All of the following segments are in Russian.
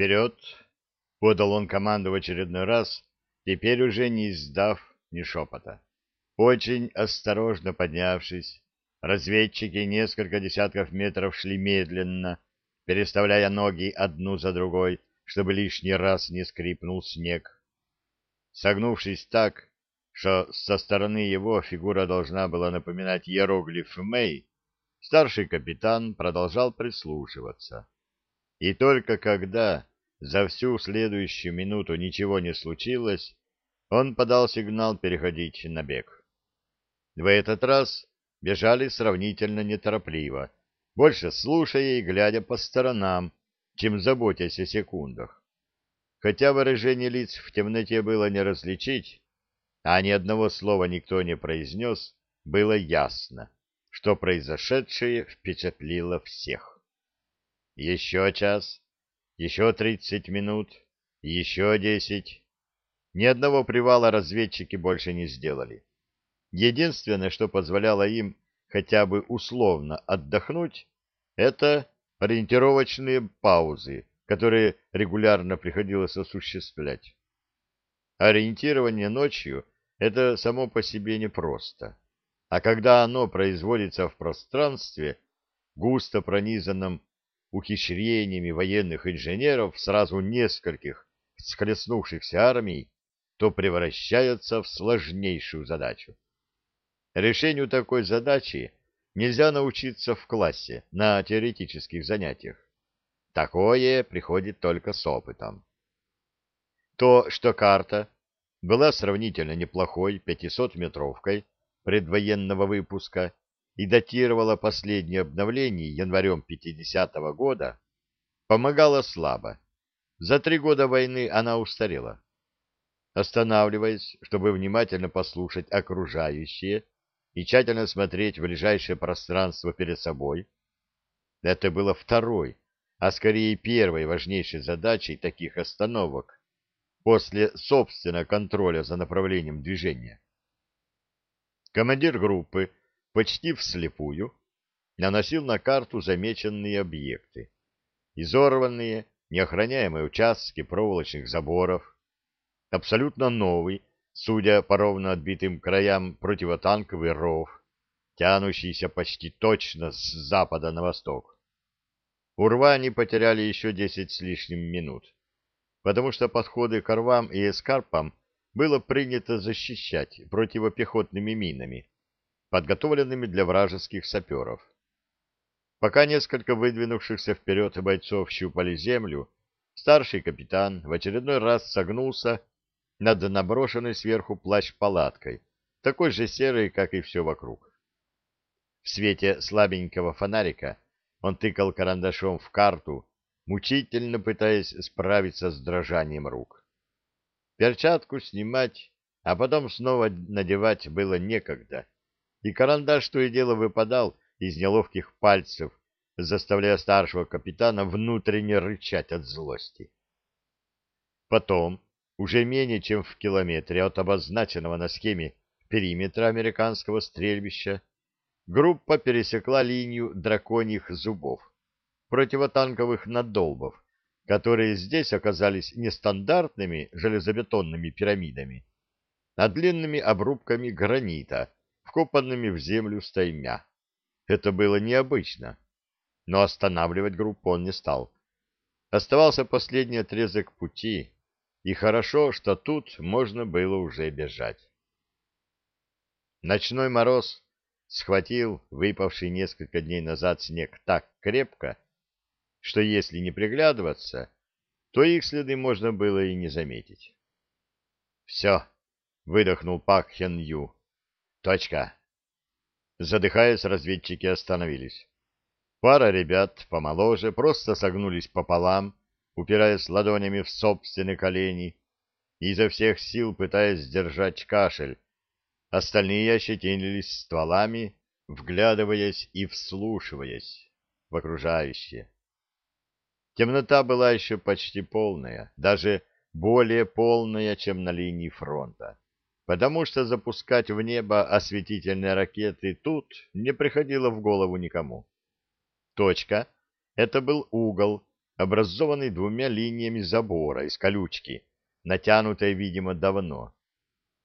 «Вперед!» — подал он команду в очередной раз, теперь уже не издав ни шепота. Очень осторожно поднявшись, разведчики несколько десятков метров шли медленно, переставляя ноги одну за другой, чтобы лишний раз не скрипнул снег. Согнувшись так, что со стороны его фигура должна была напоминать иероглиф Мэй, старший капитан продолжал прислушиваться. И только когда за всю следующую минуту ничего не случилось, он подал сигнал переходить на бег. В этот раз бежали сравнительно неторопливо, больше слушая и глядя по сторонам, чем заботясь о секундах. Хотя выражение лиц в темноте было не различить, а ни одного слова никто не произнес, было ясно, что произошедшее впечатлило всех. Еще час, еще тридцать минут, еще десять. Ни одного привала разведчики больше не сделали. Единственное, что позволяло им хотя бы условно отдохнуть, это ориентировочные паузы, которые регулярно приходилось осуществлять. Ориентирование ночью — это само по себе непросто. А когда оно производится в пространстве, густо пронизанном ухищрениями военных инженеров сразу нескольких схлестнувшихся армий, то превращается в сложнейшую задачу. Решению такой задачи нельзя научиться в классе на теоретических занятиях. Такое приходит только с опытом. То, что карта была сравнительно неплохой 500-метровкой предвоенного выпуска и датировала последнее обновление январем 50-го года, помогало слабо. За три года войны она устарела. Останавливаясь, чтобы внимательно послушать окружающее и тщательно смотреть в ближайшее пространство перед собой, это было второй, а скорее первой важнейшей задачей таких остановок после собственного контроля за направлением движения. Командир группы почти вслепую наносил на карту замеченные объекты, изорванные, неохраняемые участки проволочных заборов, абсолютно новый, судя по ровно отбитым краям, противотанковый ров, тянущийся почти точно с запада на восток. У рва они потеряли еще десять с лишним минут, потому что подходы к рвам и эскарпам было принято защищать противопехотными минами, подготовленными для вражеских саперов. Пока несколько выдвинувшихся вперед бойцов щупали землю, старший капитан в очередной раз согнулся над наброшенной сверху плащ-палаткой, такой же серой, как и все вокруг. В свете слабенького фонарика он тыкал карандашом в карту, мучительно пытаясь справиться с дрожанием рук. Перчатку снимать, а потом снова надевать было некогда, и карандаш то и дело выпадал из неловких пальцев, заставляя старшего капитана внутренне рычать от злости. Потом, уже менее чем в километре от обозначенного на схеме периметра американского стрельбища, группа пересекла линию драконьих зубов, противотанковых надолбов, которые здесь оказались не стандартными железобетонными пирамидами, а длинными обрубками гранита, вкопанными в землю стаймя. Это было необычно, но останавливать группу он не стал. Оставался последний отрезок пути, и хорошо, что тут можно было уже бежать. Ночной мороз схватил выпавший несколько дней назад снег так крепко, что если не приглядываться, то их следы можно было и не заметить. «Все!» — выдохнул Пак Хен Ю. «Точка!» Задыхаясь, разведчики остановились. Пара ребят помоложе просто согнулись пополам, упираясь ладонями в собственные колени, изо всех сил пытаясь сдержать кашель. Остальные ощетинились стволами, вглядываясь и вслушиваясь в окружающее. Темнота была еще почти полная, даже более полная, чем на линии фронта, потому что запускать в небо осветительные ракеты тут не приходило в голову никому. Точка — это был угол, образованный двумя линиями забора из колючки, натянутой, видимо, давно.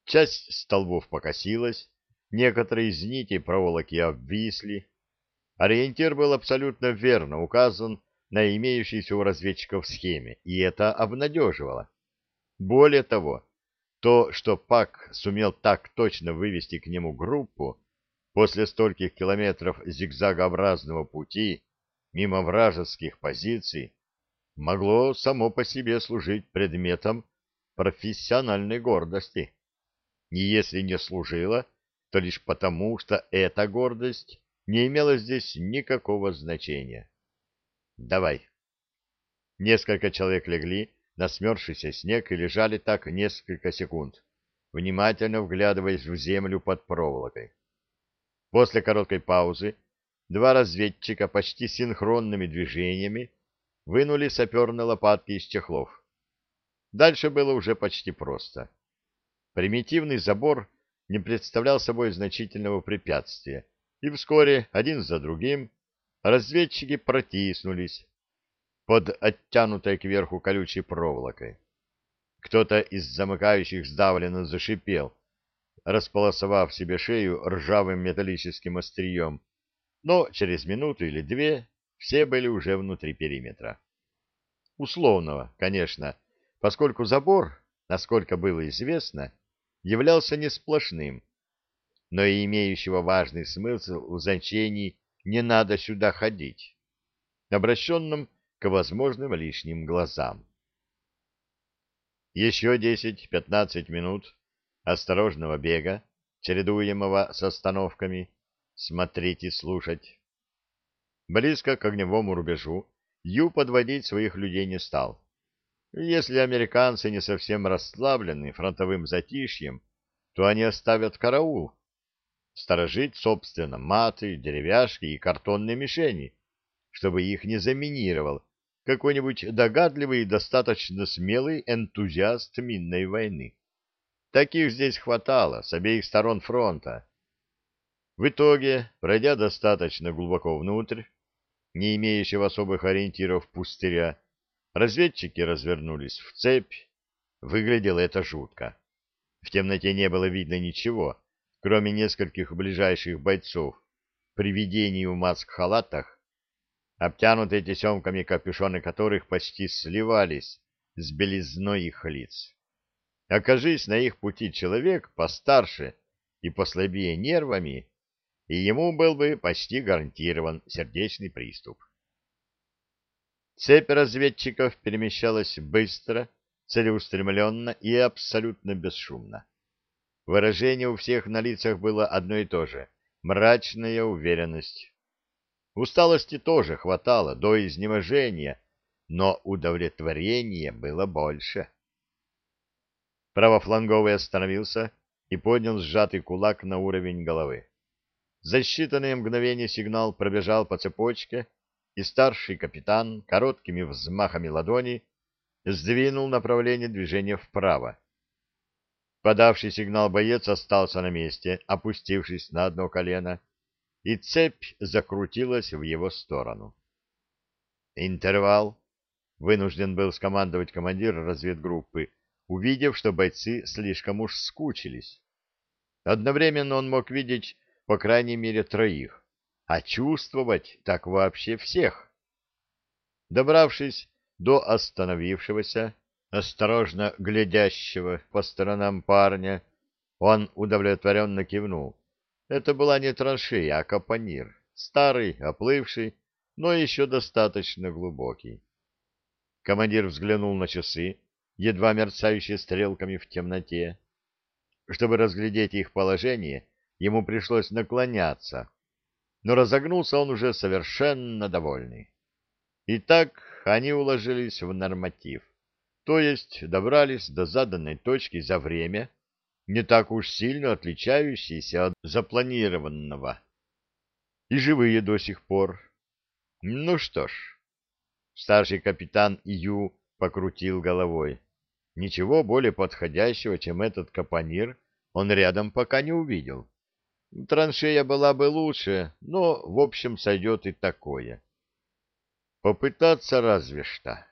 Часть столбов покосилась, некоторые из нитей проволоки обвисли. Ориентир был абсолютно верно указан на имеющейся у разведчиков схеме, и это обнадеживало. Более того, то, что Пак сумел так точно вывести к нему группу после стольких километров зигзагообразного пути мимо вражеских позиций, могло само по себе служить предметом профессиональной гордости. И если не служило, то лишь потому, что эта гордость не имела здесь никакого значения. Давай. Несколько человек легли на смерзшийся снег и лежали так несколько секунд, внимательно вглядываясь в землю под проволокой. После короткой паузы два разведчика почти синхронными движениями вынули саперные лопатки из чехлов. Дальше было уже почти просто. Примитивный забор не представлял собой значительного препятствия, и вскоре, один за другим, разведчики протиснулись под оттянутой кверху колючей проволокой. Кто-то из замыкающих сдавленно зашипел, располосовав себе шею ржавым металлическим острием, но через минуту или две все были уже внутри периметра. Условного, конечно, поскольку забор, насколько было известно, являлся не сплошным, но и имеющего важный смысл в значении «не надо сюда ходить», обращенном к возможным лишним глазам. Еще 10-15 минут осторожного бега, чередуемого с остановками, смотреть и слушать. Близко к огневому рубежу Ю подводить своих людей не стал. Если американцы не совсем расслаблены фронтовым затишьем, то они оставят караул, сторожить, собственно, маты, деревяшки и картонные мишени, чтобы их не заминировал какой-нибудь догадливый и достаточно смелый энтузиаст минной войны. Таких здесь хватало с обеих сторон фронта. В итоге, пройдя достаточно глубоко внутрь, не имеющего особых ориентиров пустыря, разведчики развернулись в цепь. Выглядело это жутко. В темноте не было видно ничего, кроме нескольких ближайших бойцов, привидений в маск-халатах, обтянутые тесемками капюшоны которых почти сливались с белизной их лиц. Окажись на их пути человек постарше и послабее нервами, и ему был бы почти гарантирован сердечный приступ. Цепь разведчиков перемещалась быстро, целеустремленно и абсолютно бесшумно. Выражение у всех на лицах было одно и то же — мрачная уверенность. Усталости тоже хватало до изнеможения, но удовлетворения было больше. Правофланговый остановился и поднял сжатый кулак на уровень головы. За считанные мгновения сигнал пробежал по цепочке, и старший капитан короткими взмахами ладони сдвинул направление движения вправо. Подавший сигнал боец остался на месте, опустившись на одно колено, и цепь закрутилась в его сторону. «Интервал!» — вынужден был скомандовать командир разведгруппы, увидев, что бойцы слишком уж скучились. Одновременно он мог видеть по крайней мере троих, а чувствовать так вообще всех. Добравшись до остановившегося, осторожно глядящего по сторонам парня, он удовлетворенно кивнул. Это была не траншея, а капонир, старый, оплывший, но еще достаточно глубокий. Командир взглянул на часы, едва мерцающие стрелками в темноте. Чтобы разглядеть их положение, ему пришлось наклоняться, но разогнулся он уже совершенно довольный. Итак, они уложились в норматив, то есть добрались до заданной точки за время, не так уж сильно отличающейся от запланированного. И живые до сих пор. Ну что ж, старший капитан Ию покрутил головой. Ничего более подходящего, чем этот капонир, он рядом пока не увидел. Траншея была бы лучше, но, в общем, сойдет и такое. Попытаться разве что.